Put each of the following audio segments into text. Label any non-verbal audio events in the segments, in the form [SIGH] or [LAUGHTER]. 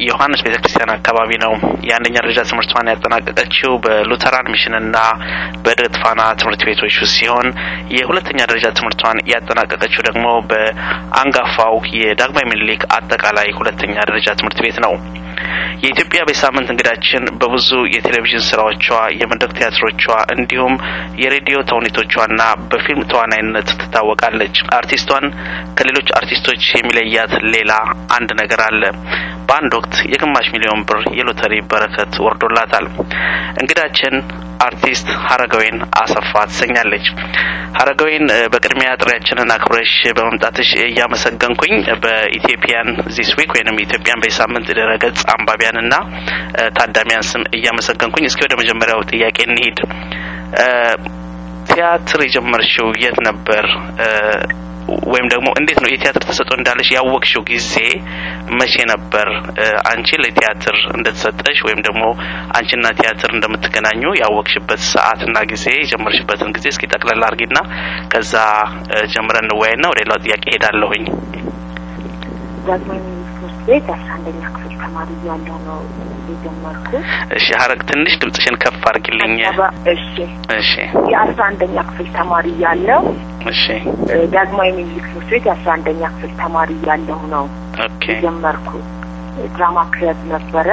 የዮሐንስ ቤተ ክርስቲያን አካባቢ ነው። የአንደኛ ደረጃ ትምህርቷን ያጠናቀቀችው በሉተራን ሚሽንና በድርት ፋና ትምህርት ቤቶች ውስጥ ሲሆን የሁለተኛ ደረጃ ትምህርቷን ያጠናቀቀችው ደግሞ በአንጋፋው የዳግማዊ ምኒልክ አጠቃላይ ሁለተኛ ደረጃ ትምህርት ቤት ነው። የኢትዮጵያ በሳምንት እንግዳችን በብዙ የቴሌቪዥን ስራዎቿ፣ የመድረክ ቲያትሮቿ እንዲሁም የሬዲዮ ተውኔቶቿና በፊልም ተዋናይነት ትታወቃለች። አርቲስቷን ከሌሎች አርቲስቶች የሚለያት ሌላ አንድ ነገር አለ። በአንድ ወቅት የግማሽ ሚሊዮን ብር የሎተሪ በረከት ወርዶላታል። እንግዳችን አርቲስት ሀረገወይን አሰፋ ትሰኛለች። ሀረገወይን በቅድሚያ ጥሪያችንን አክብረሽ በመምጣትሽ እያመሰገንኩኝ በ Ethiopian This Week ወይም ኢትዮጵያን በሳምንት ድረገጽ አንባቢያንና ታዳሚያን ስም እያመሰገንኩኝ እስኪ ወደ መጀመሪያው ጥያቄ እንሂድ። ቲያትር የጀመርሽው የት ነበር? ወይም ደግሞ እንዴት ነው የቲያትር ተሰጥኦ እንዳለሽ ያወቅሽው ጊዜ መቼ ነበር? አንቺ ለቲያትር እንደተሰጠሽ ወይም ደግሞ አንቺና ቲያትር እንደምትገናኙ ያወቅሽበት ሰዓትና ጊዜ የጀመርሽበትን ጊዜ እስኪ ጠቅለል አድርጊና ከዛ ጀምረን እንወያይና ወደ ሌላው ጥያቄ ሄዳለሁኝ። ዳግማዊ ትምህርት ቤት አስራ አንደኛ ክፍል ተማሪ እያለሁ ነው የጀመርኩት። እሺ ሀረግ ትንሽ ድምጽሽን ከፍ አድርጊልኝ። እሺ እሺ የአስራ አንደኛ ክፍል ተማሪ እያለሁ እሺ ዳግማዊ ምኒልክ ትምህርት ቤት የአስራ አንደኛ ክፍል ተማሪ እያለሁ ነው OK የጀመርኩት። ድራማ ክለብ ነበረ።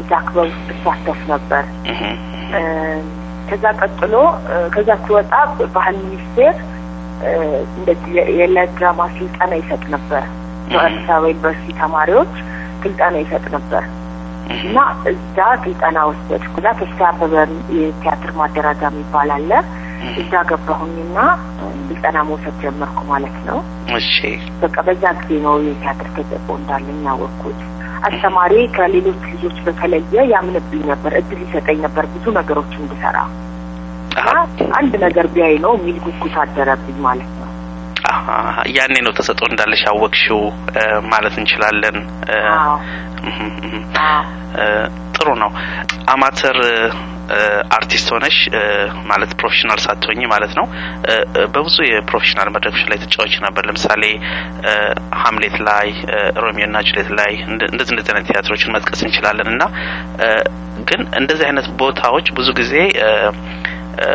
እዛ ክበብ ውስጥ እሳተፍ ነበር። ከዛ ቀጥሎ ከዛ ስወጣ ባህል ሚኒስቴር እንደዚህ የዕለት ድራማ ስልጠና ይሰጥ ነበር። በአዲስ አበባ ዩኒቨርሲቲ ተማሪዎች ስልጠና ይሰጥ ነበር እና እዛ ስልጠና ወሰድኩ። ከዛ ተስፋ አበበ የቲያትር ማደራጃ የሚባል አለ። እዛ ገባሁኝና ስልጠና መውሰድ ጀመርኩ ማለት ነው። እሺ በቃ በዛ ጊዜ ነው የቲያትር ተሰጥኦ እንዳለኝ ያወቅኩት። አስተማሪ ከሌሎች ልጆች በተለየ ያምንብኝ ነበር፣ እድል ይሰጠኝ ነበር ብዙ ነገሮች እንድሰራ እና አንድ ነገር ቢያይ ነው የሚል ጉጉት አደረብኝ ማለት ነው። ያኔ ነው ተሰጥኦ እንዳለሽ ያወቅሽው ማለት እንችላለን። ጥሩ ነው። አማተር አርቲስት ሆነሽ ማለት professional ሳትሆኝ ማለት ነው። በብዙ የ professional መድረኮች ላይ ተጫዋች ነበር። ለምሳሌ ሀምሌት ላይ፣ ሮሚዮ እና ጁሌት ላይ እንደዚህ እንደዚህ አይነት ቲያትሮችን መጥቀስ እንችላለን እና ግን እንደዚህ አይነት ቦታዎች ብዙ ጊዜ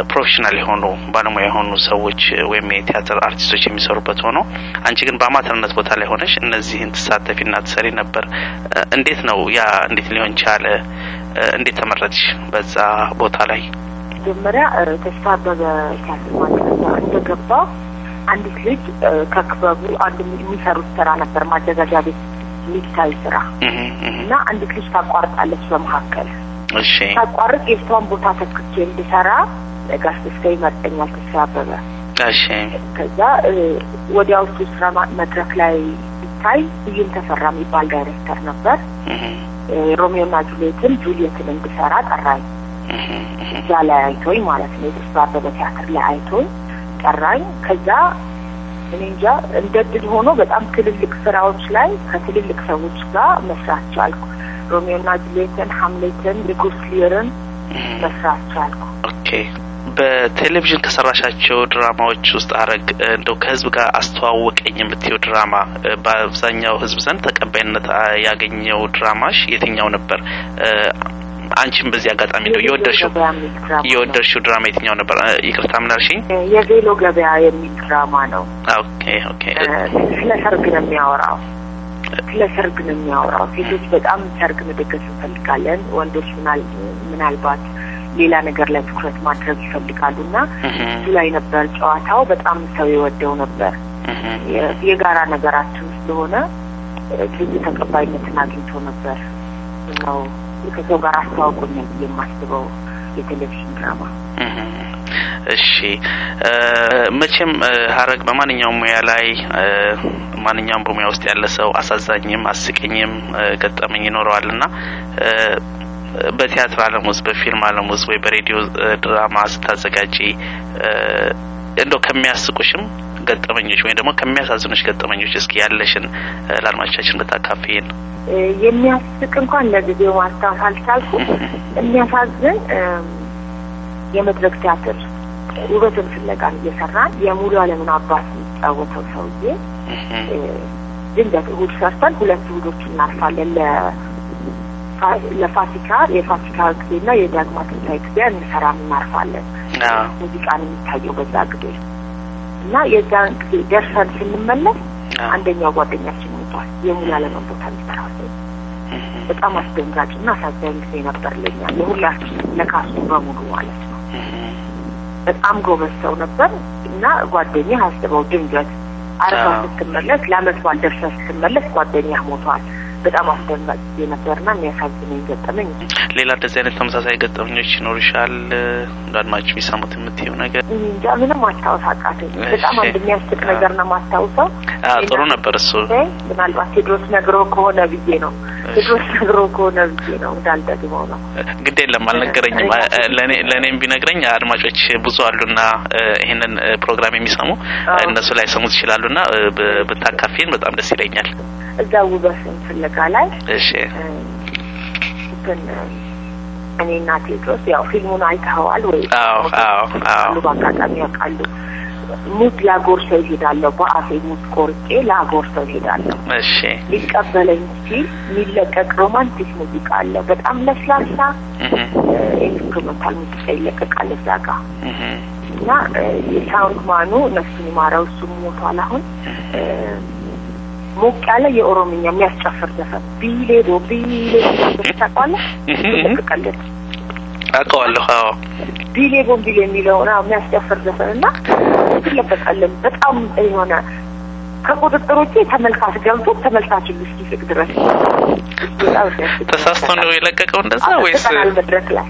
professional የሆኑ ባለሙያ የሆኑ ሰዎች ወይም የቲያትር አርቲስቶች የሚሰሩበት ሆኖ አንቺ ግን በአማተርነት ቦታ ላይ ሆነሽ እነዚህን ትሳተፊና ትሰሪ ነበር። እንዴት ነው ያ እንዴት ሊሆን ቻለ? እንዴት ተመረጥሽ በዛ ቦታ ላይ? መጀመሪያ ተስፋ አበበ ቲያትር እንደገባ አንዲት ልጅ ከክበቡ አንድ የሚሰሩት ስራ ነበር ማዘጋጃ ቤት የሚታይ ስራ እና አንዲት ልጅ ታቋርጣለች በመካከል እሺ ታቋርጥ የእሷን ቦታ ተክቼ እንድሰራ ጋሽ ተስፋዬ ይመርጠኛል። ተስፋ አበበ እሺ ከዛ ወዲያው እሱ ስራ መድረክ ላይ ሲታይ ስዩም ተፈራ የሚባል ዳይሬክተር ነበር። እና ጁሊየትን ጁሊየትን እንድሰራ ጠራኝ። እዛ ላይ አይቶኝ ማለት ነው። የተስፋ አበበ ቲያትር ላይ አይቶኝ ጠራኝ። ከዛ እኔ እንጃ እንደ ድል ሆኖ በጣም ትልልቅ ስራዎች ላይ ከትልልቅ ሰዎች ጋር መስራት ቻልኩ። ሮሚዮ እና ጁሊየትን፣ ሀምሌትን፣ ንጉስ ሊርን መስራት ቻልኩ። OK በቴሌቪዥን ከሰራሻቸው ድራማዎች ውስጥ ሀረግ እንደው ከህዝብ ጋር አስተዋወቀኝ የምትየው ድራማ በአብዛኛው ህዝብ ዘንድ ተቀባይነት ያገኘው ድራማሽ የትኛው ነበር? አንቺም በዚህ አጋጣሚ ነው የወደድሽው የወደድሽው ድራማ የትኛው ነበር? ይቅርታ ምን አልሽኝ? የቬሎ ገበያ የሚል ድራማ ነው። OK OK ስለ ሰርግ ነው የሚያወራው። ስለ ሰርግ ነው የሚያወራው። ሴቶች በጣም ሰርግ መደገስ እንፈልጋለን፣ ወንዶች ምናል- ምናልባት ሌላ ነገር ላይ ትኩረት ማድረግ ይፈልጋሉ እና እሱ ላይ ነበር ጨዋታው። በጣም ሰው የወደው ነበር። የጋራ ነገራችን ስለሆነ ብዙ ተቀባይነትን አግኝቶ ነበር ነው ከሰው ጋር አስተዋውቆኛል የማስበው የቴሌቪዥን ድራማ። እሺ መቼም ሀረግ በማንኛውም ሙያ ላይ ማንኛውም በሙያ ውስጥ ያለ ሰው አሳዛኝም አስቂኝም እ፣ ገጠመኝ ይኖረዋል እና በቲያትር ዓለም ውስጥ በፊልም ዓለም ውስጥ ወይ በሬዲዮ ድራማ ስታዘጋጂ እንደው ከሚያስቁሽም ገጠመኞች ወይም ደግሞ ከሚያሳዝኑሽ ገጠመኞች እስኪ ያለሽን ለአድማጮቻችን ብታካፍይን። የሚያስቅ እንኳን ለጊዜው ማስታወስ አልቻልኩም። የሚያሳዝን የመድረክ ቲያትር ውበትን ፍለጋን እየሰራን የሙሉ ዓለምን አባት የሚጫወተው ሰውዬ ድንገት እሁድ ሰርተን ሁለት እሁዶች እናርፋለን ለፋሲካ የፋሲካ ጊዜና የዳግማ ትንሣኤ ጊዜ እንሰራም እናርፋለን። ሙዚቃን የሚታየው በዛ ጊዜ እና የዛን ጊዜ ደርሰን ስንመለስ አንደኛው ጓደኛችን ሞቷል። የሙሉ ያለመን ቦታ የሚሰራው በጣም አስደንጋጭ እና አሳዛኝ ጊዜ ነበር ለኛ ለሁላችን ለካሱ በሙሉ ማለት ነው። በጣም ጎበዝ ሰው ነበር እና ጓደኛ አስበው ድንገት አረፋ ስትመለስ ለአመት በዓል ደርሰህ ስትመለስ ጓደኛ ሞቷል። በጣም አስደንጋጭ ነበርና የሚያሳዝነኝ ገጠመኝ። ሌላ እንደዚህ አይነት ተመሳሳይ ገጠመኞች ይኖርሻል? እንደ አድማጭ ቢሰሙት የምትይው ነገር? እንጃ ምንም ማስታወስ አቃተኝ። በጣም አንድ የሚያስቅ ነገር ነው ማስታውሰው። ጥሩ ነበር እሱ። ምናልባት ቴድሮስ ነግሮ ከሆነ ብዬ ነው ቴድሮስ ነግሮ ከሆነ ብዬ ነው እንዳልደግመው ነው። ግድ የለም አልነገረኝም። ለእኔም ቢነግረኝ አድማጮች ብዙ አሉና ይህንን ፕሮግራም የሚሰሙ እነሱ ላይ ሰሙት ይችላሉና ብታካፊን በጣም ደስ ይለኛል። እዛ ውበት ፍለጋ ላይ እሺ ግን እኔና ቴድሮስ ያው ፊልሙን አይተኸዋል ወይ? አዎ አዎ አዎ። በአጋጣሚ ያውቃሉ። ሙዝ ላጎርሰው ይሄዳለሁ። በአፌ ሙዝ ቆርጬ ላጎርሰው ይሄዳለሁ። እሺ ሊቀበለኝ ሲል የሚለቀቅ romantic ሙዚቃ አለ። በጣም ለስላሳ instrumental ሙዚቃ ይለቀቃል እዛ ጋ እና የ sound man ኡ ነፍሱን ይማረው እሱ ሞቷል አሁን ሞቅ ያለ የኦሮምኛ የሚያስጨፍር ዘፈን ቢሌዶ ቢሌዶ ታውቀዋለህ? ትለቀቃለች። አውቀዋለሁ። አዎ ቢሌ ቦምቢሌ የሚለው ነው የሚያስጨፍር ዘፈን እና ትለቀቃለን። በጣም የሆነ ከቁጥጥር ውጭ ተመልካች ገብቶ ተመልካች እስኪስቅ ድረስ ተሳስቶ ነው የለቀቀው እንደዛ ወይስ መድረክ ላይ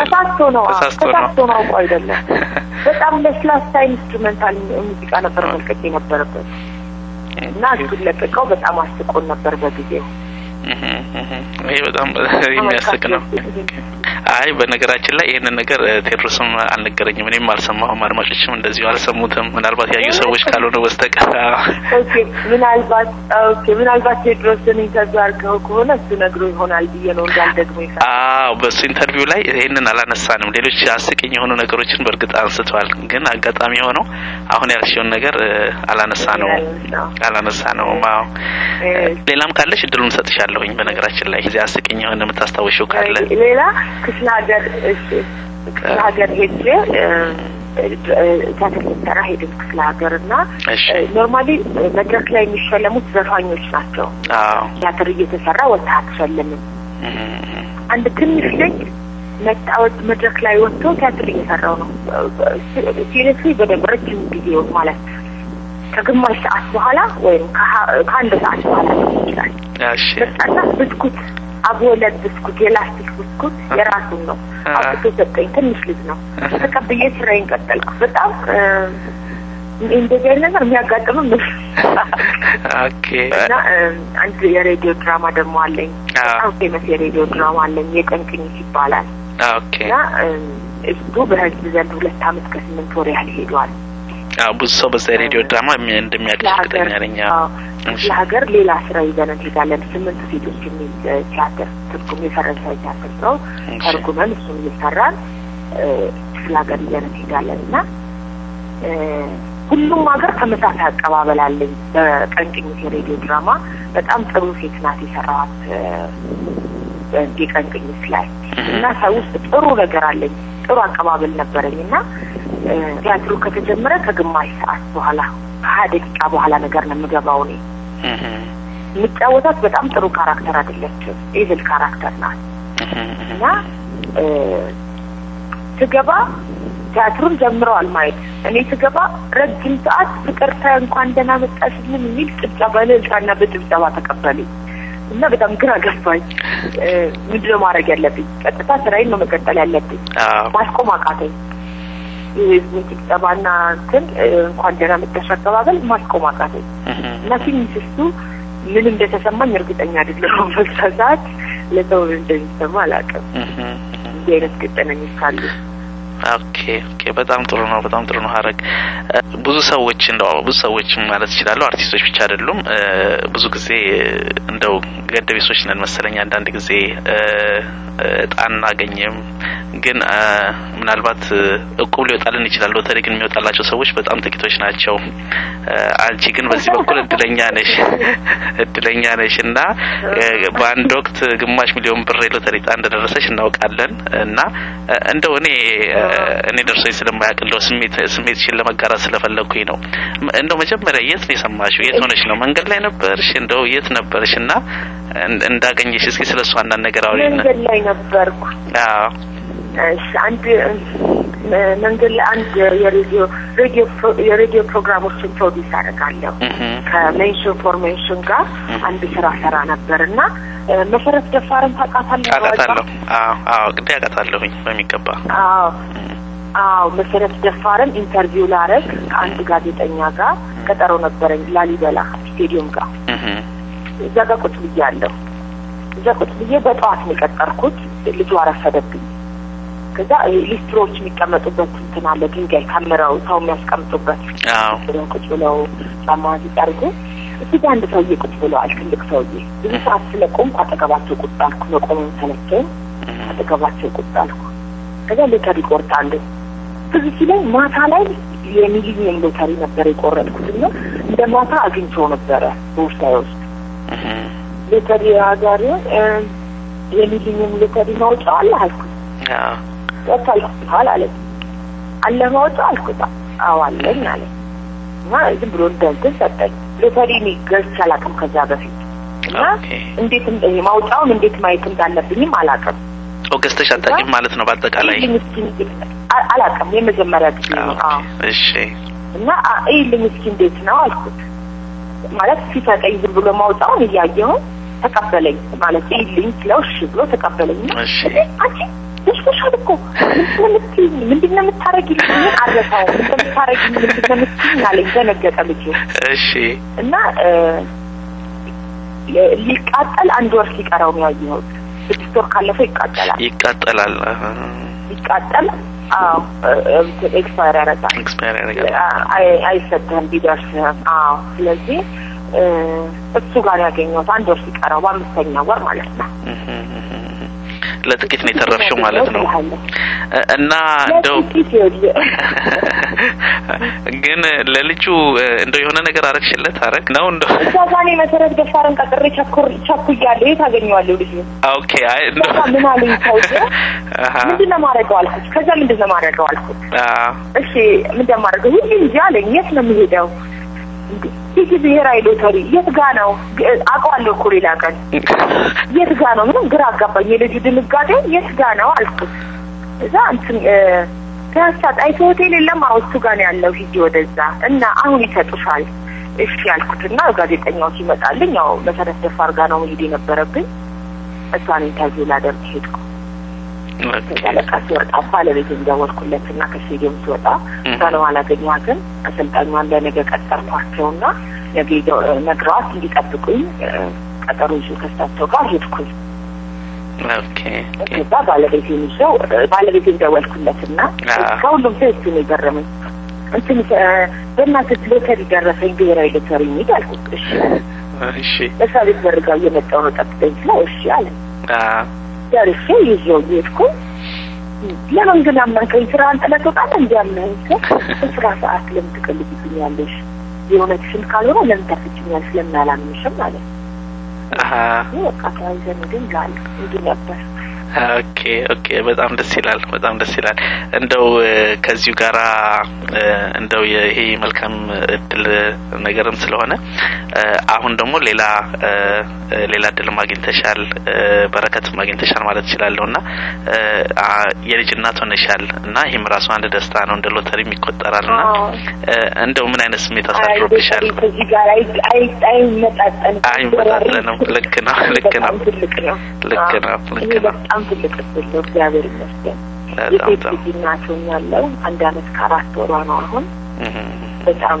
ተሳስቶ ነው? ተሳስቶ ነው አውቀው አይደለም። [LAUGHS] በጣም ለስላሳ ኢንስትሩሜንታል ሙዚቃ ነበር መልቀቅ የነበረበት እና እሱን ለቀቀው። በጣም አስቆን ነበር በጊዜው። ይሄ በጣም የሚያስቅ ነው። አይ በነገራችን ላይ ይህንን ነገር ቴድሮስም አልነገረኝም፣ እኔም አልሰማሁም፣ አድማጮችም እንደዚሁ አልሰሙትም። ምናልባት ያዩ ሰዎች ካልሆነ በስተቀር ምናልባት ምናልባት ቴድሮስን interview አድርገው ከሆነ እሱ ነግሮ ይሆናል ብዬ ነው እንዳልደግሞ አዎ፣ በእሱ interview ላይ ይህንን አላነሳንም። ሌሎች አስቂኝ የሆኑ ነገሮችን በእርግጥ አንስተዋል፣ ግን አጋጣሚ የሆነው አሁን ያልሽውን ነገር አላነሳ ነው አላነሳ ነው። አዎ፣ ሌላም ካለሽ እድሉን ሰጥሻለሁ አለሁኝ በነገራችን ላይ እዚህ አስቂኝ የሆነ የምታስታውሽው ካለ ሌላ ክፍለ ሀገር እሺ ክፍለ ሀገር ሄጄ ቲያትር ልንሰራ ሄድን ክፍለ ሀገር እና normally መድረክ ላይ የሚሸለሙት ዘፋኞች ናቸው። ቲያትር እየተሰራ ወጥተህ አትሸልምም አንድ ትንሽ ልጅ መጣ ወደ መድረክ ላይ ወጥቶ ቲያትር እየሰራው ነው። seriously በደንብ ረጅም ጊዜውን ማለት ከግማሽ ሰዓት በኋላ ወይም ከአንድ ሰዓት በኋላ ይችላል መጣና ብስኩት አቡወለድ ብስኩት የላስቲክ ብስኩት የራሱን ነው አውጥቶ ሰጠኝ። ትንሽ ልጅ ነው። ተቀብዬ ስራዬን ቀጠልኩ። በጣም እንደዚህ አይነት ነገር የሚያጋጥምም እና አንድ የሬዲዮ ድራማ ደግሞ አለኝ። በጣም famous የሬዲዮ ድራማ አለኝ። የቀን ቅኝት ይባላል እና እሱ በህዝብ ዘንድ ሁለት አመት ከስምንት ወር ያህል ሄዷል። ብዙ ሰው በዛ የሬዲዮ ድራማ እንደሚያድግ እርግጠኛ ነኝ። ለሀገር ሌላ ስራ ይዘን እንሄዳለን። ስምንቱ ሴቶች የሚል ቲያትር ትርጉም የፈረንሳይ ቲያትር ነው። ተርጉመን እሱን እየሰራን ክፍለ ሀገር ይዘን እንሄዳለን እና ሁሉም ሀገር ተመሳሳይ አቀባበል አለኝ። በቀንቅኝት የሬዲዮ ድራማ በጣም ጥሩ ሴት ናት የሰራኋት የቀን ቅኝት ላይ እና ሰው ውስጥ ጥሩ ነገር አለኝ። ጥሩ አቀባበል ነበረኝ እና ቲያትሩ ከተጀመረ ከግማሽ ሰዓት በኋላ ከሀያ ደቂቃ በኋላ ነገር ነው የምገባው እኔ። የምጫወታት በጣም ጥሩ character አይደለችም evil character ናት። እና ስገባ ቲያትሩን ጀምረዋል ማየት። እኔ ስገባ ረጅም ሰዓት ፍቅርተ እንኳን ደህና መጣሽልን የሚል ጭብጨባ በእልልታና በጭብጨባ ተቀበሉኝ እና በጣም ግራ ገባኝ። ምንድነው ማድረግ ያለብኝ? ቀጥታ ስራዬን ነው መቀጠል ያለብኝ። ማስቆም አቃተኝ። የህዝቡን ጭብጨባና እንትን እንኳን ደህና መጣሽ አቀባበል ማስቆም አቃተኝ። እና ትንሽ እሱ ምን እንደተሰማኝ እርግጠኛ አይደለሁም። በዛ ሰዓት ለሰው እንደሚሰማ አላውቅም። እንዲህ አይነት ገጠመኞች አሉ። OK OK፣ በጣም ጥሩ ነው። በጣም ጥሩ ነው። ሀረግ ብዙ ሰዎች እንደው ብዙ ሰዎች ማለት ይችላሉ፣ አርቲስቶች ብቻ አይደሉም። ብዙ ጊዜ እንደው ገደቢሶች ነን መሰለኝ አንዳንድ ጊዜ እጣ አናገኝም። ግን ምናልባት እቁብ ሊወጣልን ይችላል። ሎተሪ ግን የሚወጣላቸው ሰዎች በጣም ጥቂቶች ናቸው። አንቺ ግን በዚህ በኩል እድለኛ ነሽ [LAUGHS] እድለኛ ነሽ እና በአንድ ወቅት ግማሽ ሚሊዮን ብር የሎተሪ እጣ እንደደረሰሽ እናውቃለን እና እንደው እኔ እኔ ደርሶኝ ስለማያውቅ እንደው ስሜት ስሜትሽን ለመጋራት ስለፈለግኩኝ ነው። እንደው መጀመሪያ የት ነው የሰማሽው? የት ሆነሽ ነው? መንገድ ላይ ነበርሽ? እንደው የት ነበርሽ እና እንዳገኘሽ እስኪ ስለሱ አንዳንድ ነገር አውሪ። መንገድ ላይ ነበርኩ። አዎ እሺ አንድ መንገድ ላይ አንድ የሬዲዮ ሬዲዮ የሬዲዮ ፕሮግራሞችን produce አደርጋለሁ ከ Menschen für Menschen ጋር አንድ ስራ ሰራ ነበር እና መሰረት ደፋርን ታውቃታለህ? አውቃታለሁ። አዎ አዎ፣ እንዴ አውቃታለሁኝ በሚገባ። አዎ አዎ፣ መሰረት ደፋርን interview ላረግ ከአንድ ጋዜጠኛ ጋር ቀጠሮ ነበረኝ ላሊበላ ስቴዲየም ጋር እዛ ጋር ቁጭ ብያለሁ። እዛ ቁጭ ብዬ በጠዋት ነው የቀጠርኩት። ልጁ አረፈደብኝ። ከዛ ሊስትሮች የሚቀመጡበት እንትን አለ ድንጋይ ካሜራው ሰው የሚያስቀምጡበት ቁጭ ብለው ጫማ ሲጠርጉ እሱ ጋር አንድ ሰውዬ ቁጭ ብለዋል። ትልቅ ሰውዬ ብዙ ሰዓት ስለቆምኩ አጠገባቸው ቁጭ አልኩ። መቆሙን ሰለቸኝ። አጠገባቸው ቁጭ አልኩ። ከዛ ሎተሪ ይቆርጣሉ። ብዙ ሲለኝ ማታ ላይ የሚሊኒየም ሎተሪ ነበር የቆረጥኩት እና እንደ ማታ አግኝቼው ነበረ ቦርሳዬ ውስጥ ሎተሪ ሀገሪውን የሚሊኒየም ሎተሪ ማውጫ አለ አልኩት። ወታልኩታል አለ አለ ማውጫ አልኩት። አዎ አለኝ አለ እና ዝም ብሎ እንደ እንትን ሰጠኝ። ሎተሪ እኔ ገዝቼ አላውቅም ከዛ በፊት እና እንዴት ማውጫውን እንዴት ማየት እንዳለብኝም አላውቅም። ገዝተሽ አታውቂም ማለት ነው? በአጠቃላይ አላውቅም። የመጀመሪያ ጊዜ ነው። እሺ። እና ይልኝ እስኪ እንዴት ነው አልኩት። ማለት ሲሰጠኝ ዝም ብሎ ማውጫውን እያየሁ ተቀበለኝ። ማለት ይልኝ ስለው እሺ ብሎ ተቀበለኝ። እሺ አንቺ ደስቶሻል እኮ ምንድን ነው የምትይኝ? ምንድን ነው የምታረጊልኝ? ምን አረሳው እንደምታረጊኝ ምንድን ነው የምትይኝ አለኝ። ደነገጠ ልጁ። እሺ እና ሊቃጠል አንድ ወር ሲቀረው ነው ያየሁት። ስድስት ወር ካለፈው ይቃጠላል። ይቃጠላል። ይቃጠል። አዎ expire ያደርጋል። expire ያደርጋል። አይሰጥህም ቢደርስህም። አዎ ስለዚህ እሱ ጋር ያገኘሁት አንድ ወር ሲቀረው በአምስተኛ ወር ማለት ነው። ለጥቂት ነው የተረፍሽው ማለት ነው። እና እንደው [LAUGHS] ግን ለልጁ እንደው የሆነ ነገር አረግሽለት? አረግ ነው እንደው እዛ ጋ እኔ መሰረት ደፋርን ቀጥሬ ቸኩር ቸኩያለሁ። የት አገኘዋለሁ ልጁ? Okay። አይ እንደው ምን አለኝ ሰውዬ፣ [LAUGHS] ምንድን ነው ማድረገው አልኩት። ከዛ ምንድን ነው ማድረገው አልኩት። እሺ ምንድን ነው? ሁሉ እንጂ አለኝ። የት ነው የምሄደው? ይህ ብሔራዊ ሎተሪ የት ጋ ነው? አውቀዋለሁ እኮ ሌላ ቀን የት ጋ ነው? ምንም ግራ አጋባኝ። የልጁ ድንጋጤ የት ጋ ነው አልኩት። እዛ እንትን ፒያሳ ጣይቱ ሆቴል የለም? አዎ ጋር ነው ያለው። ሂጂ ወደዛ እና አሁን ይሰጡሻል። እሺ ያልኩትና ጋዜጠኛው ሲመጣልኝ ያው መሰረት ደፋር ጋር ነው መሄድ የነበረብኝ። እሷን interview ላደርግ ሄድኩ። ለካ ሲወጣ ባለቤቴን ደወልኩለት እና ከስቴዲየም ሲወጣ ነው አላገኘኋትም። አሰልጣኟን ለነገ ቀጠርኳቸውና ነገ ነግረዋት እንዲጠብቁኝ ቀጠሮ ይዤ ከሳቸው ጋር ሄድኩኝ። ከዛ ባለቤቴን ይዘው ባለቤቴን ደወልኩለትና ከሁሉም ሰው እሱ ነው የገረመኝ። እንትን በእናትህ ሎተሪ ደረሰኝ ብሔራዊ ሎተሪ የሚል አልኩት። እሺ እሺ እሷ ቤት በርጋው እየመጣሁ ነው ጠብቀኝ ስለው እሺ አለ። ደርሼ ይዤው ለምን ግን አመንከኝ? ስራህን ጥለህ ትወጣለህ? እንዲ ያለህን ሰው በስራ ሰዓት ለምን ትቀልድብኛለሽ? የእውነትሽን ካልሆነ ለምን ታፍችኛለሽ? ለምን አላምንሽም አለ። በቃ ተያይዘን ግን ላለ እንዲህ ነበር። Okay okay፣ በጣም ደስ ይላል። በጣም ደስ ይላል። እንደው ከዚሁ ጋራ እንደው ይሄ መልካም እድል ነገርም ስለሆነ አሁን ደግሞ ሌላ ሌላ እድልም አግኝተሻል፣ በረከትም አግኝተሻል ማለት እችላለሁ እና የልጅ እናት ሆነሻል እና ይህም ራሱ አንድ ደስታ ነው፣ እንደ ሎተሪም ይቆጠራል እና እንደው ምን አይነት ስሜት አሳድሮብሻል? አይመጣጠንም ልክ ነው ልክ ነው ልክ ነው ልክ ነው። በጣም ትልቅ እድል ነው። እግዚአብሔር ይመስገን። የሴት ልጅ እናት ሆኛለሁ። አንድ አመት ከአራት ወሯ ነው አሁን። በጣም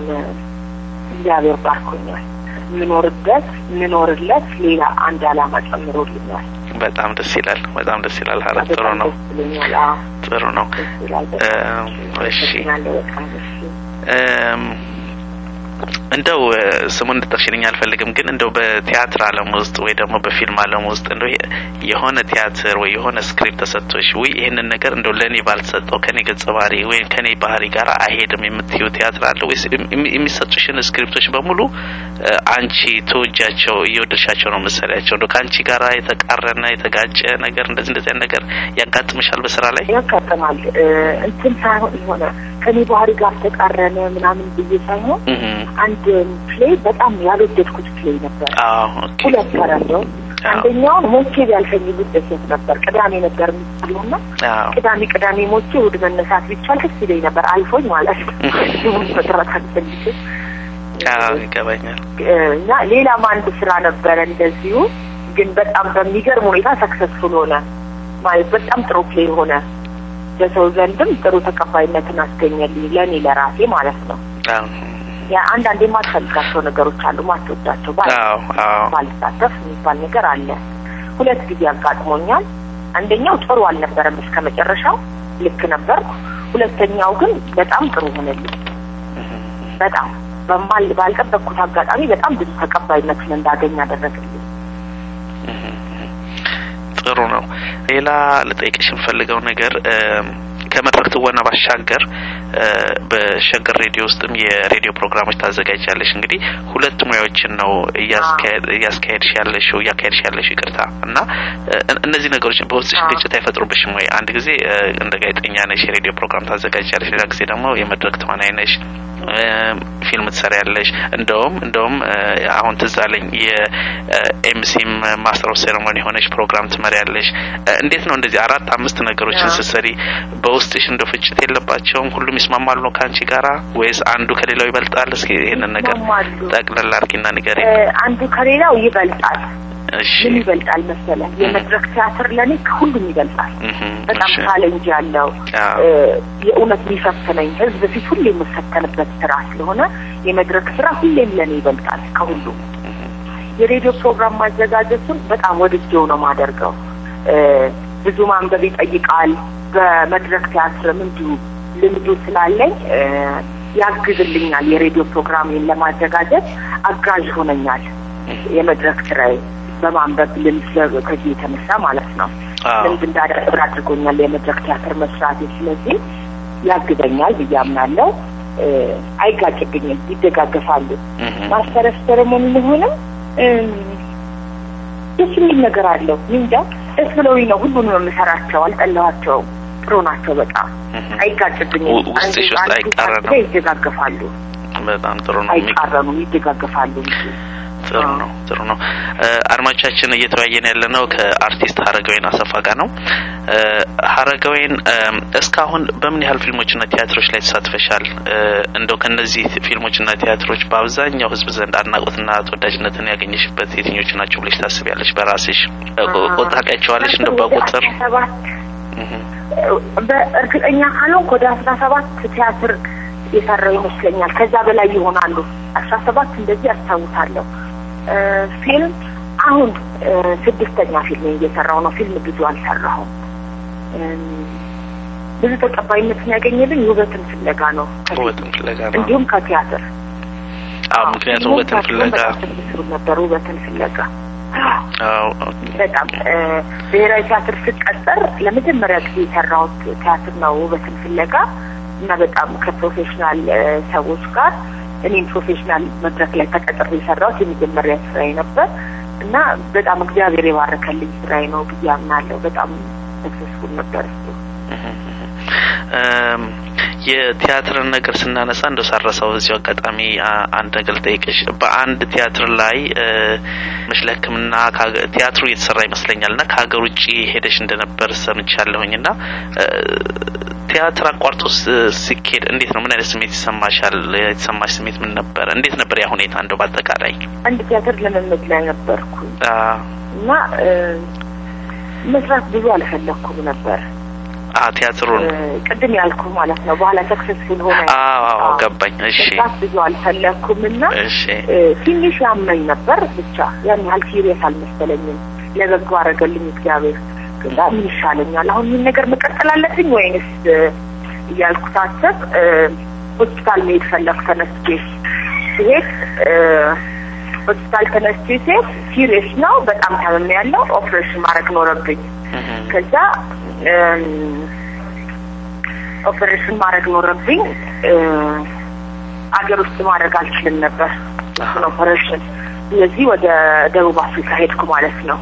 እግዚአብሔር ባርኮኛል። ምኖርበት ምኖርለት ሌላ አንድ አላማ ጨምሮልኛል። በጣም ደስ ይላል። በጣም ደስ ይላል። ሀረት ጥሩ ነው። ጥሩ ነው። እሺ እንደው ስሙን እንድጠቅሽልኝ አልፈልግም፣ ግን እንደው በቲያትር ዓለም ውስጥ ወይ ደግሞ በፊልም ዓለም ውስጥ እንደው የሆነ ቲያትር ወይ የሆነ script ተሰጥቶሽ ወይ ይህንን ነገር እንደው ለእኔ ባልተሰጠው ከኔ ገጸ ባህሪ ወይም ከኔ ባህሪ ጋር አይሄድም የምትይው ቲያትር አለ ወይስ የሚሰጡሽን script ኦች በሙሉ አንቺ ተወጃቸው እየወደድሻቸው ነው መሰሪያቸው? እንደው ከአንቺ ጋር የተቃረነ የተጋጨ ነገር እንደዚህ እንደዚህ ነገር ያጋጥምሻል በስራ ላይ? ያጋጥማል። እንትን ሳይሆን የሆነ ከኔ ባህሪ ጋር ተቃረነ ምናምን ብዬ ሳይሆን አንድ play በጣም ያልወደድኩት play ነበር። ሁለት እንደውም አንደኛውን ሞቼ ቢያልፈኝ ደሴት ነበር። ቅዳሜ ነበር የሚባለው እና ቅዳሜ ቅዳሜ ሞቼ እሑድ መነሳት ቢቻል ደስ ይለኝ ነበር። አልፎኝ ማለት ስሙን መጥራት አልፈልግም። ይገባኛል። እና ሌላም አንድ ስራ ነበረ እንደዚሁ፣ ግን በጣም በሚገርም ሁኔታ successful ሆነ። ማለት በጣም ጥሩ ፕሌይ ሆነ። በሰው ዘንድም ጥሩ ተቀባይነትን አስገኘልኝ፣ ለእኔ ለራሴ ማለት ነው። አንዳንድ የማትፈልጋቸው ነገሮች አሉ፣ ማትወዳቸው ባልሳተፍ የሚባል ነገር አለ። ሁለት ጊዜ አጋጥሞኛል። አንደኛው ጥሩ አልነበረም እስከ መጨረሻው ልክ ነበር። ሁለተኛው ግን በጣም ጥሩ ሆነልኝ። በጣም ባልጠበቅኩት አጋጣሚ በጣም ብዙ ተቀባይነትን እንዳገኝ አደረግልኝ። ጥሩ ነው። ሌላ ልጠይቅሽ የምፈልገው ነገር ከመድረክ ትወና ባሻገር በሸገር ሬዲዮ ውስጥም የሬዲዮ ፕሮግራሞች ታዘጋጃለሽ። እንግዲህ ሁለት ሙያዎችን ነው እያስካሄድሽ ያለሽው እያካሄድሽ ያለሽው ይቅርታ። እና እነዚህ ነገሮች በውስጥሽ ግጭት አይፈጥሩብሽም ወይ? አንድ ጊዜ እንደ ጋዜጠኛ ነሽ፣ የሬዲዮ ፕሮግራም ታዘጋጃለሽ፣ ሌላ ጊዜ ደግሞ የመድረክ ተዋናይ ነሽ፣ ፊልም ትሰሪያለሽ። እንደውም እንደውም አሁን ትዝ አለኝ የ MC ም master of ceremony የሆነች ፕሮግራም ትመሪያለሽ። እንዴት ነው እንደዚህ አራት አምስት ነገሮችን ስትሰሪ በውስጥሽ እንደ ፍጭት የለባቸውም? ሁሉም ይስማማሉ ነው ከአንቺ ጋራ ወይስ አንዱ ከሌላው ይበልጣል? እስኪ ይሄንን ነገር ጠቅለል አድርጊና ንገሪኝ። አንዱ ከሌላው ይበልጣል። ምን ይበልጣል መሰለ? የመድረክ ቲያትር ለእኔ ከሁሉም ይበልጣል። በጣም challenge ያለው የእውነት የሚፈትነኝ ህዝብ ፊት ሁሌ የምፈተንበት ስራ ስለሆነ የመድረክ ስራ ሁሌም ለእኔ ይበልጣል ከሁሉም። የሬዲዮ ፕሮግራም ማዘጋጀቱን በጣም ወድጄው ነው ማደርገው። ብዙ ማንበብ ይጠይቃል። በመድረክ ቲያትርም እንዲሁ ልምዱ ስላለኝ ያግዝልኛል። የሬዲዮ ፕሮግራሜን ለማዘጋጀት አጋዥ ሆነኛል። የመድረክ ስራዬ በማንበብ ልምድ ከዚህ የተነሳ ማለት ነው ልምድ እንዳዳብር አድርጎኛል የመድረክ ቲያትር መስራቴ። ስለዚህ ያግዘኛል ብዬ አምናለሁ። አይጋጭብኝም፣ ይደጋገፋሉ። master of ceremony መሆንም ደስ የሚል ነገር አለው። እንጃ ደስ ብለውኝ ነው ሁሉንም የምሰራቸው። አልጠላኋቸውም። ጥሩ ናቸው። በጣም አይጋጭብኝም። ውስጥሽ ውስጥ አይቃረንም። ይደጋገፋሉ። በጣም ጥሩ ነው። አይቃረኑም፣ ይደጋገፋሉ። ጥሩ ነው። ጥሩ ነው። አድማጮቻችን እየተወያየን ያለ ነው ከአርቲስት ሀረገወይን አሰፋ ጋር ነው። ሀረገወይን እስካሁን በምን ያህል ፊልሞችና ቲያትሮች ላይ ተሳትፈሻል? እንደው ከነዚህ ፊልሞችና ቲያትሮች በአብዛኛው ሕዝብ ዘንድ አድናቆትና ተወዳጅነትን ያገኘሽበት የትኞቹ ናቸው ብለሽ ታስቢያለሽ? በራስሽ ታውቂያቸዋለሽ? እንደው በቁጥር በእርግጠኛ ካልሆንኩ ወደ አስራ ሰባት ቲያትር የሰራው ይመስለኛል። ከዛ በላይ ይሆናሉ። አስራ ሰባት እንደዚህ አስታውሳለሁ። ፊልም አሁን ስድስተኛ ፊልም እየሰራው ነው። ፊልም ብዙ አልሰራሁም። ብዙ ተቀባይነትን ያገኘልኝ ውበትን ፍለጋ ነው። ውበትን ፍለጋ ነው። እንዲሁም ከቲያትር አዎ፣ ምክንያቱም ውበትን ፍለጋ ነበር። ውበትን ፍለጋ በጣም ብሔራዊ ቲያትር ስቀጠር ለመጀመሪያ ጊዜ የሰራሁት ቲያትር ነው ውበትን ፍለጋ እና በጣም ከ professional ሰዎች ጋር እኔም professional መድረክ ላይ ተቀጥሬ የሰራሁት የመጀመሪያ ስራዬ ነበር እና በጣም እግዚአብሔር የባረከልኝ ስራዬ ነው ብዬ አምናለሁ። በጣም successful ነበር እሱ። የቲያትርን ነገር ስናነሳ እንደው ሳረሳው እዚሁ አጋጣሚ አንድ ነገር ልጠይቅሽ። በአንድ ቲያትር ላይ መች ለሕክምና ቲያትሩ እየተሰራ ይመስለኛል እና ከሀገር ውጭ ሄደሽ እንደነበር ሰምቻለሁኝ እና ቲያትር አቋርጦ ሲኬድ እንዴት ነው? ምን አይነት ስሜት ይሰማሻል? የተሰማሽ ስሜት ምን ነበረ? እንዴት ነበር ያ ሁኔታ? እንደው በአጠቃላይ አንድ ቲያትር ልምምድ ላይ ነበርኩ እና መስራት ብዙ አልፈለግኩም ነበር ቲያትሩን ቅድም ያልኩ ማለት ነው። በኋላ successful ሆነ። አዎ ገባኝ። እሺ ብዙ አልፈለግኩም እና እሺ ትንሽ ያመኝ ነበር። ብቻ ያን ያህል serious አልመሰለኝም። ለበጎ አረገልኝ እግዚአብሔር። ከዛ ምን ይሻለኛል አሁን ምን ነገር መቀጠል አለብኝ ወይንስ እያልኩ ሳስብ ሆስፒታል መሄድ ፈለግኩ ተነስቼ ስሄድ ሆስፒታል ተነስቼ ስሄድ serious ነው፣ በጣም ታመም ያለው ኦፕሬሽን ማድረግ ነበረብኝ። ከዛ ኦፕሬሽን ማድረግ ነበረብኝ። አገር ውስጥ ማድረግ አልችልም ነበር እሱን ኦፕሬሽን። ስለዚህ ወደ ደቡብ አፍሪካ ሄድኩ ማለት ነው።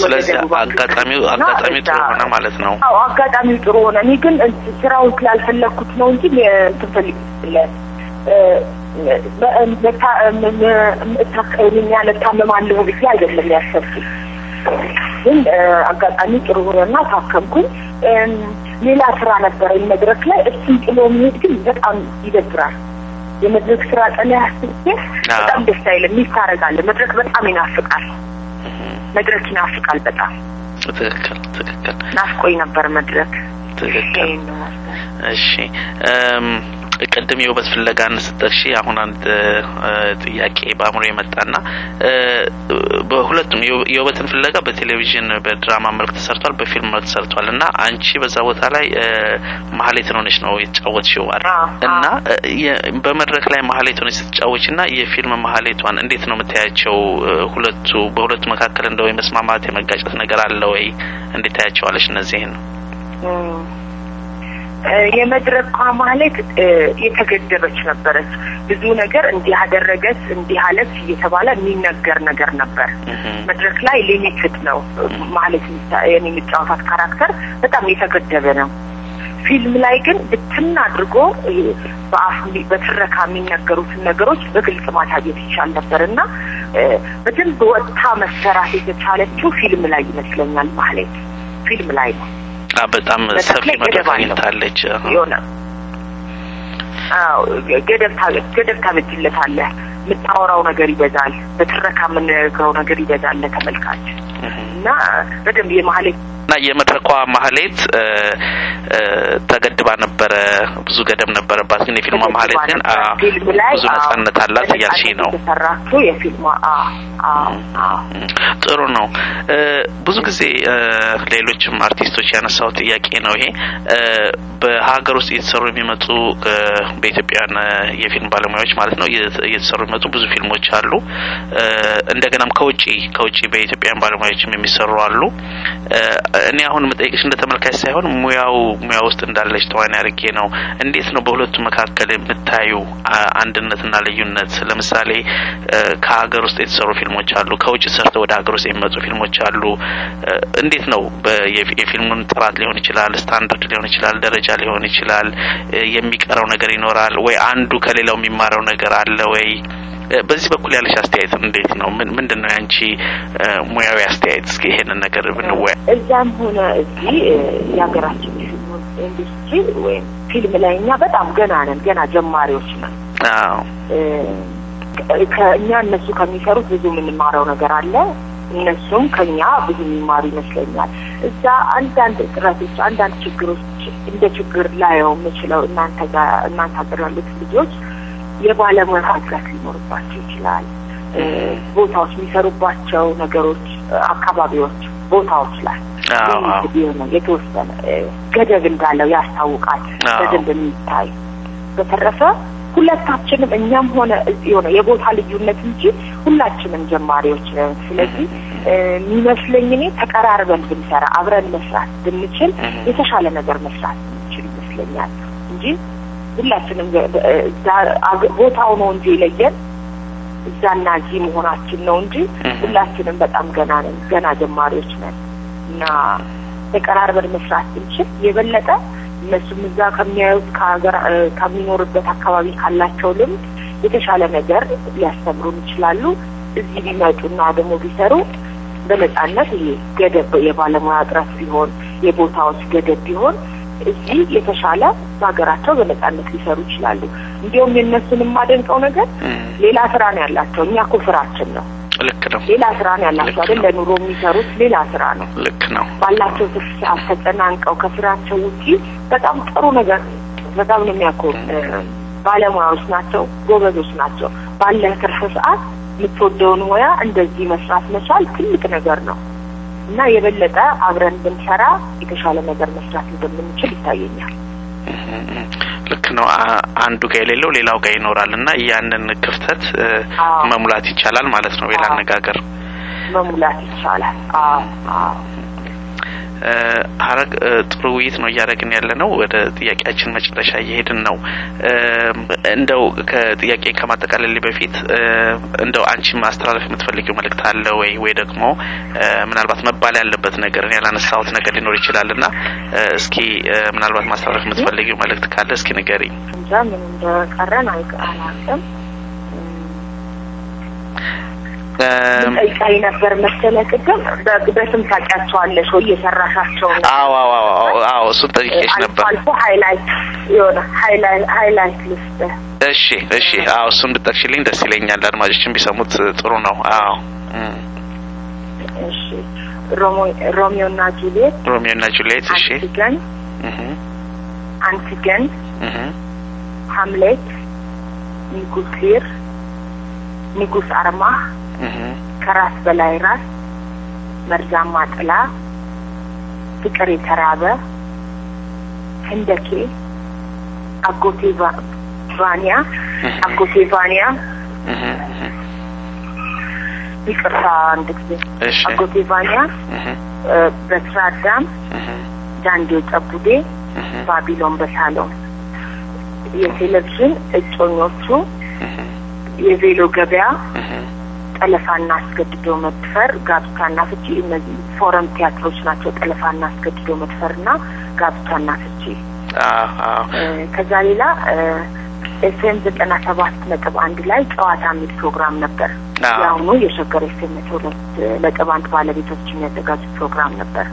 ስለዚህ አጋጣሚው አጋጣሚው ጥሩ ሆነ ማለት ነው። አዎ አጋጣሚው ጥሩ ሆነ። እኔ ግን ስራውን ስላልፈለግኩት ነው እንጂ እንትን ፈልግለት እታመማለሁ ብዬ አይደለም ያሰብኩት። ግን አጋጣሚ ጥሩ ሆነና ታከምኩኝ። ሌላ ስራ ነበረኝ መድረክ ላይ እሱን ጥሎ የሚሄድ ግን በጣም ይደብራል። የመድረክ ስራ ጠላ በጣም ደስ አይልም። ሚስ ታደርጋለህ። መድረክ በጣም ይናፍቃል። መድረክ ይናፍቃል በጣም ትክክል ትክክል። ናፍቆኝ ነበር መድረክ። ትክክል። እሺ ቅድም የውበት ፍለጋን ስትጠቅሺ አሁን አንድ ጥያቄ በአእምሮ የመጣና በሁለቱም የውበትን ፍለጋ በቴሌቪዥን በድራማ መልክ ተሰርቷል፣ በፊልም መልክ ተሰርቷል እና አንቺ በዛ ቦታ ላይ ማህሌትን ሆነች ነው የተጫወትሽው እና በመድረክ ላይ ማህሌት ሆነች ስትጫወች እና የፊልም ማህሌቷን እንዴት ነው የምታያቸው? ሁለቱ በሁለቱ መካከል እንደው የመስማማት የመጋጨት ነገር አለ ወይ? እንዴት ታያቸዋለሽ እነዚህን ነው? የመድረኳ ማለት የተገደበች ነበረች። ብዙ ነገር እንዲህ አደረገች እንዲህ አለች እየተባለ የሚነገር ነገር ነበር። መድረክ ላይ ሊሚትድ ነው ማለት የሚጫወታት ካራክተር በጣም የተገደበ ነው። ፊልም ላይ ግን ብትን አድርጎ በአፍ በትረካ የሚነገሩትን ነገሮች በግልጽ ማሳየት ይቻል ነበር እና በደንብ ወጥታ መሰራት የተቻለችው ፊልም ላይ ይመስለኛል። ማለት ፊልም ላይ ነው። በጣም ሰፊ መድረክ አግኝታለች። የሆነ ገደብ ገደብ ታበጅለታለህ። የምታወራው ነገር ይበዛል። በትረካ የምንነግረው ነገር ይበዛል ለተመልካች እና በደንብ የማህሌት እና የመድረኳ ማህሌት ተገድባ ነበረ፣ ብዙ ገደብ ነበረባት። ግን የፊልሟ ማህሌት ግን ብዙ ነጻነት አላት እያልሽ ነው። ጥሩ ነው። ብዙ ጊዜ ሌሎችም አርቲስቶች ያነሳው ጥያቄ ነው ይሄ በሀገር ውስጥ እየተሰሩ የሚመጡ በኢትዮጵያውያን የፊልም ባለሙያዎች ማለት ነው እየተሰሩ የሚመጡ ብዙ ፊልሞች አሉ። እንደገናም ከውጪ ከውጪ በኢትዮጵያውያን ባለሙያዎችም የሚሰሩ አሉ። እኔ አሁን መጠየቅሽ እንደ ተመልካች ሳይሆን ሙያው ሙያ ውስጥ እንዳለች ተዋናይ አድርጌ ነው። እንዴት ነው በሁለቱ መካከል የምታዩ አንድነትና ልዩነት? ለምሳሌ ከሀገር ውስጥ የተሰሩ ፊልሞች አሉ፣ ከውጭ ሰርተው ወደ ሀገር ውስጥ የሚመጡ ፊልሞች አሉ። እንዴት ነው የፊልሙን ጥራት ሊሆን ይችላል፣ ስታንዳርድ ሊሆን ይችላል፣ ደረጃ ሊሆን ይችላል። የሚቀረው ነገር ይኖራል ወይ? አንዱ ከሌላው የሚማረው ነገር አለ ወይ? በዚህ በኩል ያለሽ አስተያየት እንዴት ነው? ምን ምንድን ነው ያንቺ ሙያዊ አስተያየት? እስኪ ይሄንን ነገር ብንወያ። እዛም ሆነ እዚህ የሀገራችን ፊልም ኢንዱስትሪ ወይም ፊልም ላይ እኛ በጣም ገና ነን፣ ገና ጀማሪዎች ነን። አዎ ከእኛ እነሱ ከሚሰሩት ብዙ የምንማረው ነገር አለ። እነሱም ከኛ ብዙ የሚማሩ ይመስለኛል። እዛ አንዳንድ ጥረቶች፣ አንዳንድ ችግሮች እንደ ችግር ላየው የምችለው እናንተ ጋር እናንተ ሀገር ያሉት ልጆች የባለሙያ እጥረት ሊኖርባቸው ይችላል። ቦታዎች የሚሰሩባቸው ነገሮች፣ አካባቢዎች፣ ቦታዎች ላይ የሆነ የተወሰነ ገደብ እንዳለው ያስታውቃል በደንብ የሚታይ። በተረፈ ሁለታችንም እኛም ሆነ የሆነ የቦታ ልዩነት እንጂ ሁላችንም ጀማሪዎች ነን። ስለዚህ የሚመስለኝ እኔ ተቀራርበን ብንሰራ አብረን መስራት ብንችል የተሻለ ነገር መስራት ብንችል ይመስለኛል እንጂ ሁላችንም ቦታው ነው እንጂ የለየን። እዛና እዚህ መሆናችን ነው እንጂ ሁላችንም በጣም ገና ነን፣ ገና ጀማሪዎች ነን እና ተቀራርበን መስራት ብንችል የበለጠ እነሱም እዛ ከሚያዩት ከሀገር ከሚኖርበት አካባቢ ካላቸው ልምድ የተሻለ ነገር ሊያስተምሩን ይችላሉ። እዚህ ቢመጡና ደግሞ ቢሰሩ በነጻነት ይሄ ገደብ የባለሙያ እጥረት ቢሆን የቦታዎች ገደብ ቢሆን እዚህ የተሻለ በሀገራቸው በነጻነት ሊሰሩ ይችላሉ። እንዲሁም የእነሱን የማደንቀው ነገር ሌላ ስራ ነው ያላቸው። እኛ እኮ ስራችን ነው ነው። ሌላ ስራ ነው ያላቸው አይደል? ለኑሮ የሚሰሩት ሌላ ስራ ነው። ልክ ነው። ባላቸው ትርፍ ሰዓት ተጨናንቀው ከስራቸው ውጪ በጣም ጥሩ ነገር በጣም ነው የሚያኮሩ ባለሙያዎች ናቸው፣ ጎበዞች ናቸው። ባለህ ትርፍ ሰዓት የምትወደውን ሙያ እንደዚህ መስራት መቻል ትልቅ ነገር ነው እና የበለጠ አብረን ብንሰራ የተሻለ ነገር መስራት እንደምንችል ይታየኛል። ነው። አንዱ ጋር የሌለው ሌላው ጋር ይኖራል እና ያንን ክፍተት መሙላት ይቻላል ማለት ነው። ሌላ አነጋገር መሙላት ይቻላል። ሀረግ ጥሩ ውይይት ነው እያደረግን ያለ ነው። ወደ ጥያቄያችን መጨረሻ እየሄድን ነው። እንደው ከጥያቄ ከማጠቃለል በፊት እንደው አንቺ ማስተላለፍ የምትፈልጊው መልእክት አለ ወይ ወይ ደግሞ ምናልባት መባል ያለበት ነገር ያላነሳሁት ነገር ሊኖር ይችላል እና እስኪ ምናልባት ማስተላለፍ የምትፈልጊው መልእክት ካለ እስኪ ንገሪኝ። እንጃ ምን እንደቀረን አላውቅም። ጠይቀኸኝ ነበር መሰለህ ቅድም በስም ታውቂያቸዋለሽ ወይ እየሰራሻቸው? አዎ አዎ አዎ አዎ እሱን ጠይቄሽ ነበር። አልፎ highlight የሆነ highlight ልስጥህ። እሺ እሺ፣ አዎ እሱን ብትጠቅሽልኝ ደስ ይለኛል። አድማጮችም ቢሰሙት ጥሩ ነው። አዎ እሺ፣ ሮሚዮ እና ጁሊየት ሮሚዮ እና ጁሊየት። እሺ፣ አንቲገን አንቲገን፣ ሀምሌት፣ ንጉስ ሊር፣ ንጉስ አርማህ ከራስ በላይ ራስ፣ መርዛማ ጥላ፣ ፍቅር የተራበ፣ ህንደኬ፣ አጎቴ ቫኒያ፣ አጎቴ ቫኒያ፣ ይቅርታ አንድ ጊዜ። አጎቴ ቫኒያ፣ አዳም፣ ዳንዴ ጨቡዴ፣ ባቢሎን በሳሎን፣ የቴሌቪዥን እጮኞቹ፣ የቬሎ ገበያ ጠለፋና አስገድዶ መድፈር፣ ጋብቻና ፍቺ። እነዚህ ፎረም ቲያትሮች ናቸው። ጠለፋና አስገድዶ መድፈርና ጋብቻና ፍቺ። ከዛ ሌላ ኤፍኤም ዘጠና ሰባት ነጥብ አንድ ላይ ጨዋታ የሚል ፕሮግራም ነበር። የአሁኑ የሸገር ኤፍኤም ሁለት ነጥብ አንድ ባለቤቶች የሚያዘጋጁ ፕሮግራም ነበር።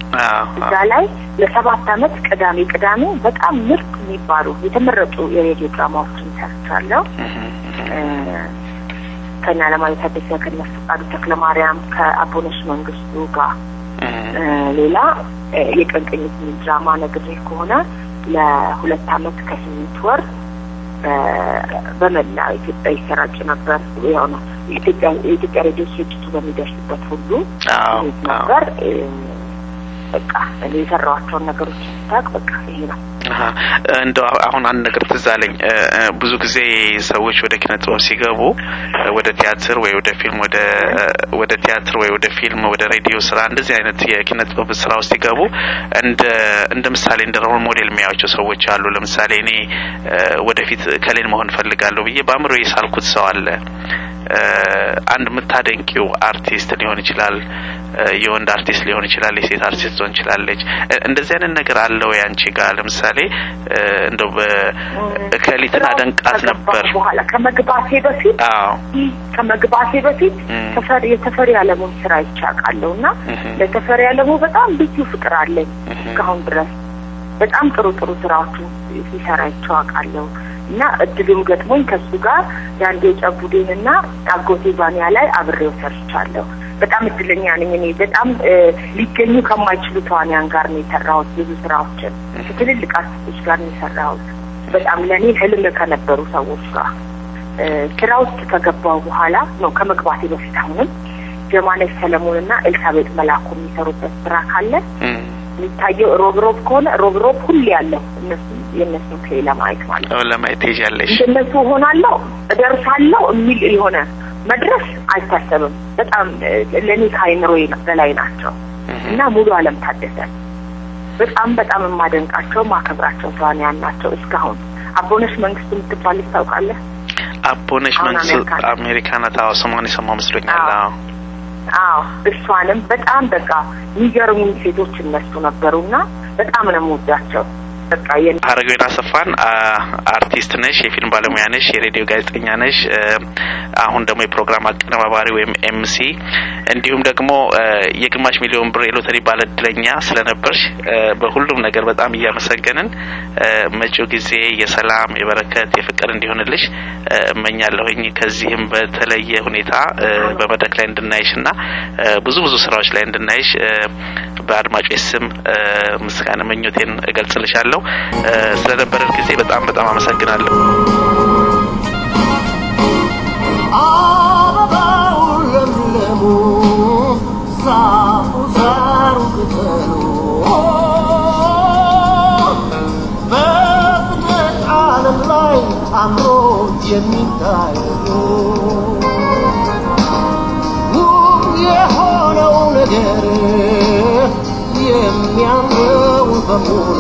እዛ ላይ ለሰባት አመት ቅዳሜ ቅዳሜ በጣም ምርጥ የሚባሉ የተመረጡ የሬዲዮ ድራማዎችን ሰርቻለሁ። ከኛ ለማለት ታደሰ ከነሱ ቃሉ ተክለ ማርያም ከአቦነሽ መንግስቱ ጋር ሌላ የቀን ቅኝት ድራማ ነግሬ ከሆነ ለሁለት አመት ከስምንት ወር በመላ ኢትዮጵያ ይሰራጭ ነበር። ያው ነው የኢትዮጵያ ሬዲዮ ስርጭቱ በሚደርስበት ሁሉ ነበር። በቃ እኔ የሰራኋቸውን ነገሮች ስታቅ በቃ ይሄ ነው። እንደው አሁን አንድ ነገር ትዝ አለኝ። ብዙ ጊዜ ሰዎች ወደ ኪነ ጥበብ ሲገቡ ወደ ቲያትር ወይ ወደ ፊልም ወደ ቲያትር ወይ ወደ ፊልም ወደ ሬዲዮ ስራ እንደዚህ አይነት የኪነ ጥበብ ስራ ውስጥ ሲገቡ እንደ እንደ ምሳሌ እንደ ሮል ሞዴል የሚያዩቸው ሰዎች አሉ። ለምሳሌ እኔ ወደፊት ከሌን መሆን እፈልጋለሁ ብዬ በአእምሮ የሳልኩት ሰው አለ። አንድ የምታደንቂው አርቲስት ሊሆን ይችላል፣ የወንድ አርቲስት ሊሆን ይችላል፣ የሴት አርቲስት ሊሆን ይችላለች። እንደዚህ አይነት ነገር አለ ወይ አንቺ ጋር? ለምሳሌ እንደው በእከሊትን አደንቃት ነበር። በኋላ ከመግባቴ በፊት? ከመግባቴ በፊት የተፈሪ አለሙን ስራ ይቻቃለሁ እና ለተፈሪ አለሙ በጣም ልዩ ፍቅር አለኝ እስካሁን ድረስ። በጣም ጥሩ ጥሩ ስራዎችን ሲሰራ ይቻቃለሁ እና እድሉም ገጥሞኝ ከሱ ጋር ዳንዴ ጨቡዴን እና አጎቴ ቫኒያ ላይ አብሬው ሰርቻለሁ። በጣም እድለኛ ነኝ እኔ። በጣም ሊገኙ ከማይችሉ ተዋንያን ጋር ነው የሰራሁት። ብዙ ስራዎችን ከትልልቅ አርቲስቶች ጋር ነው የሰራሁት። በጣም ለእኔ ህልም ከነበሩ ሰዎች ጋር ስራ ውስጥ ከገባሁ በኋላ ነው ከመግባቴ በፊት አሁንም ጀማነሽ ሰለሞን እና ኤልሳቤጥ መላኩ የሚሰሩበት ስራ ካለ የሚታየው ሮብ ሮብ ከሆነ ሮብ ሮብ ሁሌ ያለው እነሱ የእነሱን play ለማየት ማለት ነው። ለማየት ትሄጃለሽ። እንደነሱ ሆናለሁ እደርሳለሁ የሚል የሆነ መድረስ አይታሰብም። በጣም ለእኔ ከአይምሮ በላይ ናቸው እና ሙሉ አለም ታደሰ በጣም በጣም የማደንቃቸው ማከብራቸው ተዋንያን ናቸው። እስካሁን አቦነሽ መንግስቱ የምትባል ታውቃለህ? አቦነሽ መንግስቱ አሜሪካ ናት። አዎ ስሟን የሰማሁ መስሎኛል። አዎ አዎ እሷንም በጣም በቃ የሚገርሙኝ ሴቶች እነሱ ነበሩና በጣም ነው የምወዳቸው። ሀረገወይን አሰፋን አርቲስት ነሽ፣ የፊልም ባለሙያ ነሽ፣ የሬዲዮ ጋዜጠኛ ነሽ፣ አሁን ደግሞ የፕሮግራም አቀነባባሪ ወይም ኤምሲ እንዲሁም ደግሞ የግማሽ ሚሊዮን ብር የሎተሪ ባለእድለኛ ስለነበርሽ በሁሉም ነገር በጣም እያመሰገንን መጪው ጊዜ የሰላም የበረከት የፍቅር እንዲሆንልሽ እመኛለሁኝ። ከዚህም በተለየ ሁኔታ በመድረክ ላይ እንድናይሽ እና ብዙ ብዙ ስራዎች ላይ እንድናይሽ በአድማጮች ስም ምስጋና ምኞቴን እገልጽልሻለሁ። ነው። ስለነበረን ጊዜ በጣም በጣም አመሰግናለሁ። አበባው ለምለሙ ዛፉ ዛሩ ቅጠሉ በፍጥረት ላይ አምሮ የሚታይ ውብ የሆነው ነገር የሚያምረው በሙሉ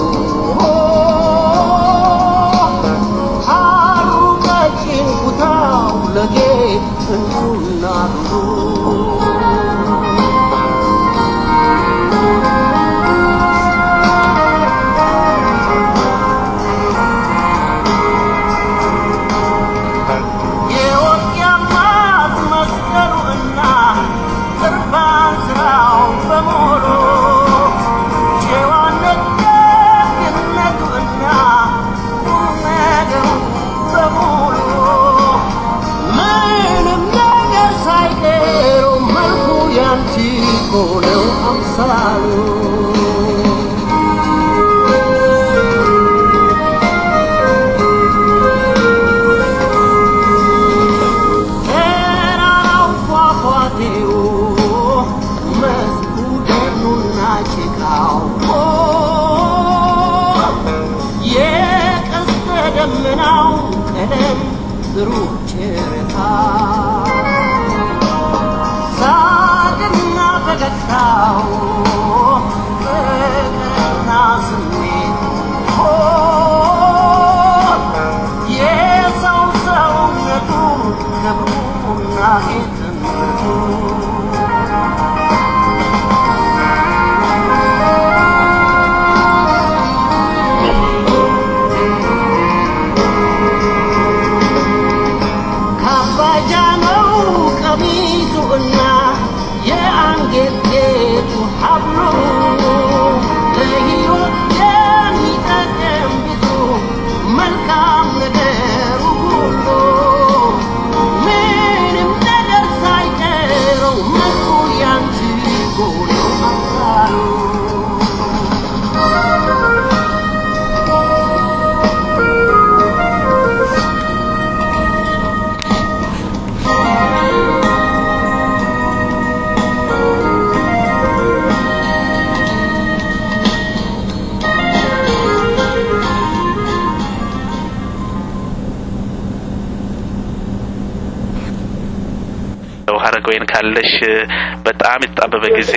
በጣም የተጣበበ ጊዜ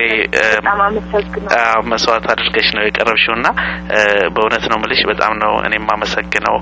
መስዋዕት አድርገሽ ነው የቀረብሽው እና በእውነት ነው ምልሽ በጣም ነው እኔም አመሰግነው።